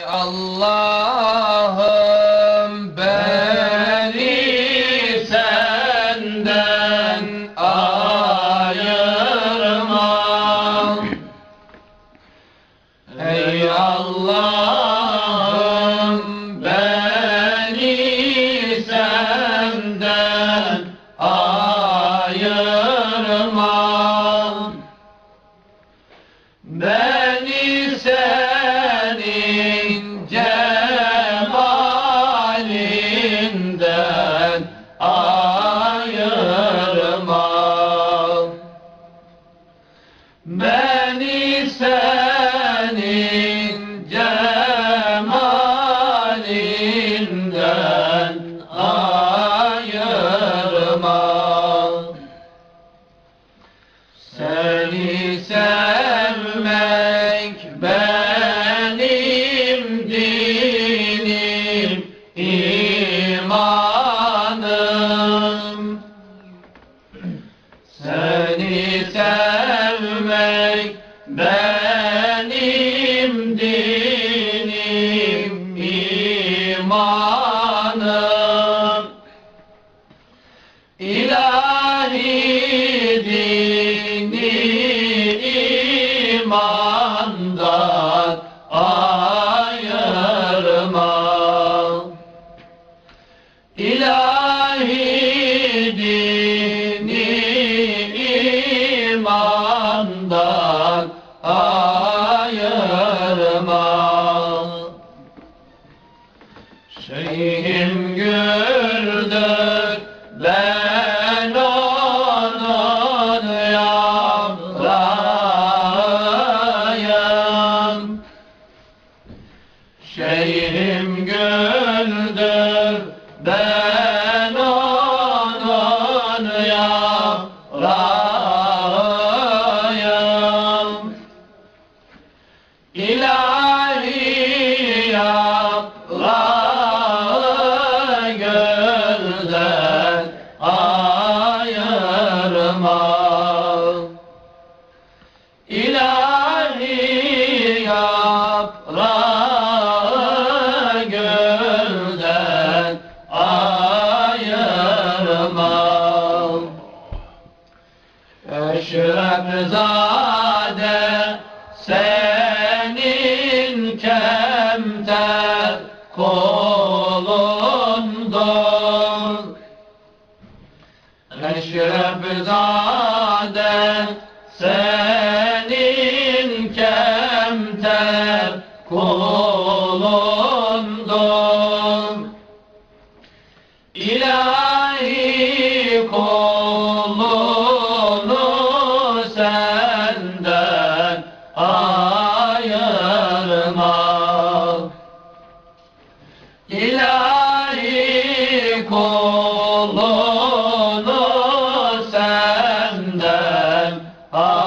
Allah'ım beni senden ayırma. Ey Allah'ım beni senden ayırma. Beni senin Beni senin cemalinden ayırma seni sevmek benim dinim, imanım. Benim dinim, imanım. İlahi dini imandan ayırma İlahi dini imandan Şeyhim güldür ben onun yavrayım Şeyhim güldür ben onun yavrayım İlahi Eşref zade senin kemter kolundur. Eşref zade senin kemter kolundur. İlahi kolunu senden al.